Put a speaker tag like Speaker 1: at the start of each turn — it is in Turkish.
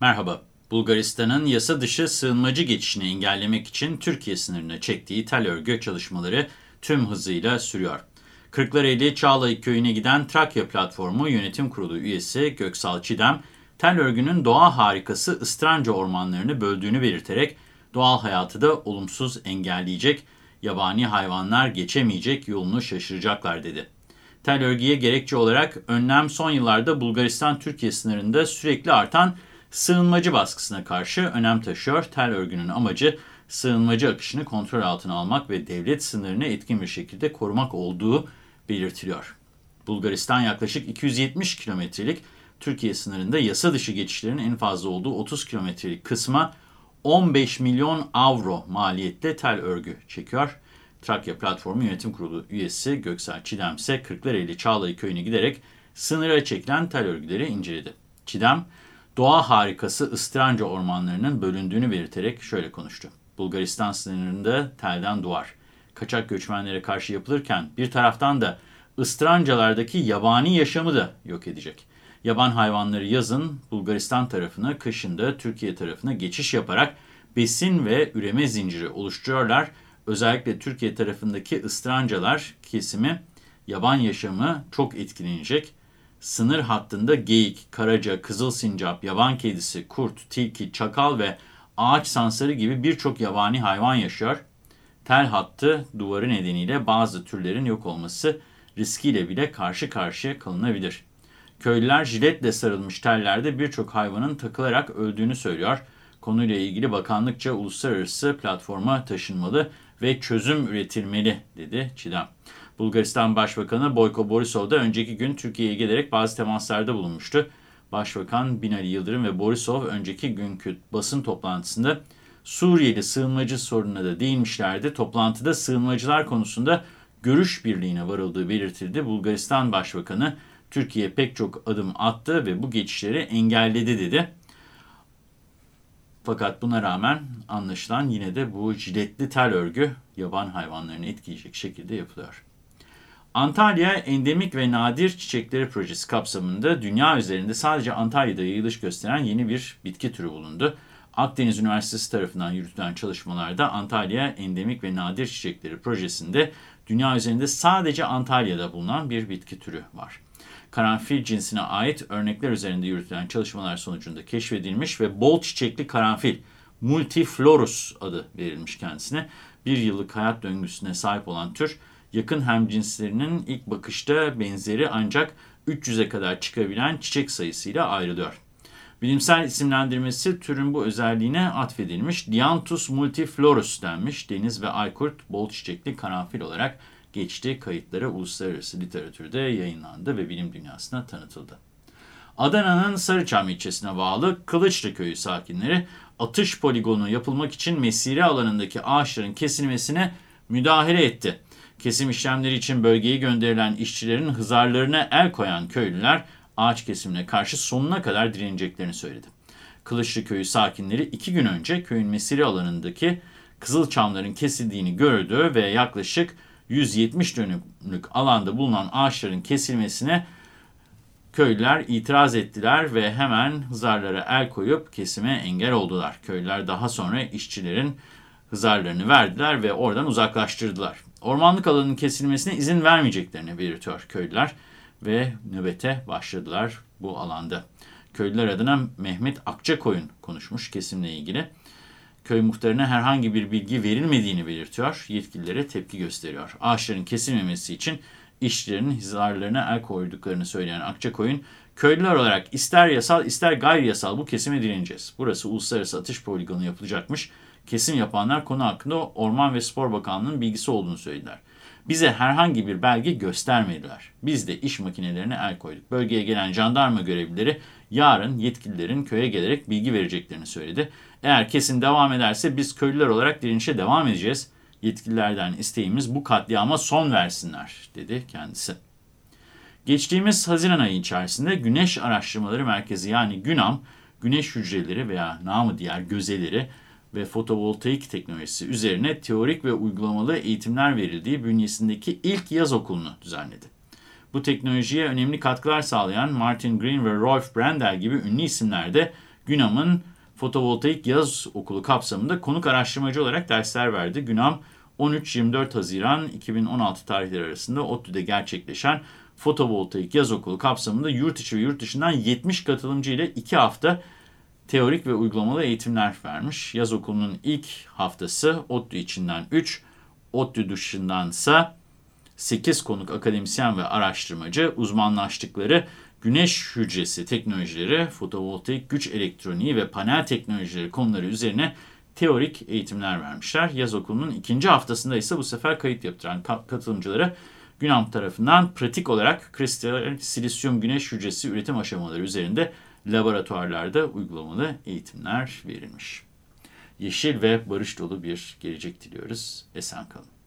Speaker 1: Merhaba. Bulgaristan'ın yasa dışı sığınmacı geçişini engellemek için Türkiye sınırına çektiği tel örgü çalışmaları tüm hızıyla sürüyor. Kırklareli Çağlayan Köyü'ne giden Trakya Platformu Yönetim Kurulu üyesi Göksal Çidem, tel örgünün doğa harikası ıstranca ormanlarını böldüğünü belirterek doğal hayatı da olumsuz engelleyecek, yabani hayvanlar geçemeyecek yolunu şaşıracaklar dedi. Tel örgüye gerekçe olarak önlem son yıllarda Bulgaristan-Türkiye sınırında sürekli artan sığınmacı baskısına karşı önem taşıyor. Tel örgünün amacı sığınmacı akışını kontrol altına almak ve devlet sınırını etkin bir şekilde korumak olduğu belirtiliyor. Bulgaristan yaklaşık 270 kilometrelik Türkiye sınırında yasa dışı geçişlerin en fazla olduğu 30 kilometrelik kısma 15 milyon avro maliyetle tel örgü çekiyor. Trakya Platformu Yönetim Kurulu üyesi Göksel Çiğdem ise Kırklareli Çağlayan Köyü'ne giderek sınıra çekilen tel örgüleri inceledi. Çiğdem, doğa harikası Istranca ormanlarının bölündüğünü belirterek şöyle konuştu. Bulgaristan sınırında telden duvar. Kaçak göçmenlere karşı yapılırken bir taraftan da Istrancalardaki yabani yaşamı da yok edecek. Yaban hayvanları yazın Bulgaristan tarafına, kışında Türkiye tarafına geçiş yaparak besin ve üreme zinciri oluşturuyorlar. Özellikle Türkiye tarafındaki ıstrancalar kesimi yaban yaşamı çok etkilenecek. Sınır hattında geyik, karaca, kızıl sincap, yaban kedisi, kurt, tilki, çakal ve ağaç sansarı gibi birçok yabani hayvan yaşıyor. Tel hattı duvarı nedeniyle bazı türlerin yok olması riskiyle bile karşı karşıya kalınabilir. Köylüler jiletle sarılmış tellerde birçok hayvanın takılarak öldüğünü söylüyor. Konuyla ilgili bakanlıkça uluslararası platforma taşınmalı ve çözüm üretilmeli dedi Çiğdem. Bulgaristan Başbakanı Boyko Borisov da önceki gün Türkiye'ye gelerek bazı temaslarda bulunmuştu. Başbakan Binali Yıldırım ve Borisov önceki günkü basın toplantısında Suriyeli sığınmacı sorununa da değinmişlerdi. Toplantıda sığınmacılar konusunda görüş birliğine varıldığı belirtildi. Bulgaristan Başbakanı Türkiye pek çok adım attı ve bu geçişleri engelledi dedi. Fakat buna rağmen anlaşılan yine de bu jiletli tel örgü yaban hayvanlarını etkileyecek şekilde yapılıyor. Antalya Endemik ve Nadir Çiçekleri Projesi kapsamında dünya üzerinde sadece Antalya'da yayılış gösteren yeni bir bitki türü bulundu. Akdeniz Üniversitesi tarafından yürütülen çalışmalarda Antalya Endemik ve Nadir Çiçekleri Projesi'nde dünya üzerinde sadece Antalya'da bulunan bir bitki türü var karanfil cinsine ait örnekler üzerinde yürütülen çalışmalar sonucunda keşfedilmiş ve bol çiçekli karanfil Multiflorus adı verilmiş kendisine. Bir yıllık hayat döngüsüne sahip olan tür yakın hemcinslerinin ilk bakışta benzeri ancak 300'e kadar çıkabilen çiçek sayısıyla ayrılıyor. Bilimsel isimlendirmesi türün bu özelliğine atfedilmiş Dianthus multiflorus denmiş. Deniz ve aykurt bol çiçekli karanfil olarak geçti. Kayıtları uluslararası literatürde yayınlandı ve bilim dünyasına tanıtıldı. Adana'nın Sarıçam ilçesine bağlı Kılıçlı köyü sakinleri atış poligonu yapılmak için mesire alanındaki ağaçların kesilmesine müdahale etti. Kesim işlemleri için bölgeye gönderilen işçilerin hızarlarına el koyan köylüler ağaç kesimine karşı sonuna kadar direneceklerini söyledi. Kılıçlı köyü sakinleri iki gün önce köyün mesire alanındaki kızılçamların kesildiğini gördü ve yaklaşık 170 dönümlük alanda bulunan ağaçların kesilmesine köylüler itiraz ettiler ve hemen hızarlara el koyup kesime engel oldular. Köylüler daha sonra işçilerin hızarlarını verdiler ve oradan uzaklaştırdılar. Ormanlık alanın kesilmesine izin vermeyeceklerini belirtiyor köylüler ve nöbete başladılar bu alanda. Köylüler adına Mehmet Akçakoyun konuşmuş kesimle ilgili köy muhtarına herhangi bir bilgi verilmediğini belirtiyor, yetkililere tepki gösteriyor. Ağaçların kesilmemesi için işçilerin hizarlarına el koyduklarını söyleyen Akçakoyun, köylüler olarak ister yasal ister gayri yasal bu kesime direneceğiz. Burası uluslararası atış poligonu yapılacakmış. Kesim yapanlar konu hakkında Orman ve Spor Bakanlığı'nın bilgisi olduğunu söylediler. Bize herhangi bir belge göstermediler. Biz de iş makinelerine el koyduk. Bölgeye gelen jandarma görevlileri yarın yetkililerin köye gelerek bilgi vereceklerini söyledi. Eğer kesin devam ederse biz köylüler olarak direnişe devam edeceğiz. Yetkililerden isteğimiz bu katliama son versinler, dedi kendisi. Geçtiğimiz Haziran ayı içerisinde Güneş Araştırmaları Merkezi yani GÜNAM, güneş hücreleri veya namı diğer gözeleri ve fotovoltaik teknolojisi üzerine teorik ve uygulamalı eğitimler verildiği bünyesindeki ilk yaz okulunu düzenledi. Bu teknolojiye önemli katkılar sağlayan Martin Green ve Rolf Brandel gibi ünlü isimler de Günam'ın fotovoltaik yaz okulu kapsamında konuk araştırmacı olarak dersler verdi. Günam 13-24 Haziran 2016 tarihleri arasında ODTÜ'de gerçekleşen fotovoltaik yaz okulu kapsamında yurt içi ve yurt dışından 70 katılımcı ile 2 hafta teorik ve uygulamalı eğitimler vermiş. Yaz okulunun ilk haftası ODTÜ içinden 3, ODTÜ dışındansa 8 konuk akademisyen ve araştırmacı uzmanlaştıkları güneş hücresi teknolojileri, fotovoltaik güç elektroniği ve panel teknolojileri konuları üzerine teorik eğitimler vermişler. Yaz okulunun ikinci haftasında ise bu sefer kayıt yaptıran katılımcılara Günam tarafından pratik olarak kristal silisyum güneş hücresi üretim aşamaları üzerinde laboratuvarlarda uygulamalı eğitimler verilmiş. Yeşil ve barış dolu bir gelecek diliyoruz. Esen kalın.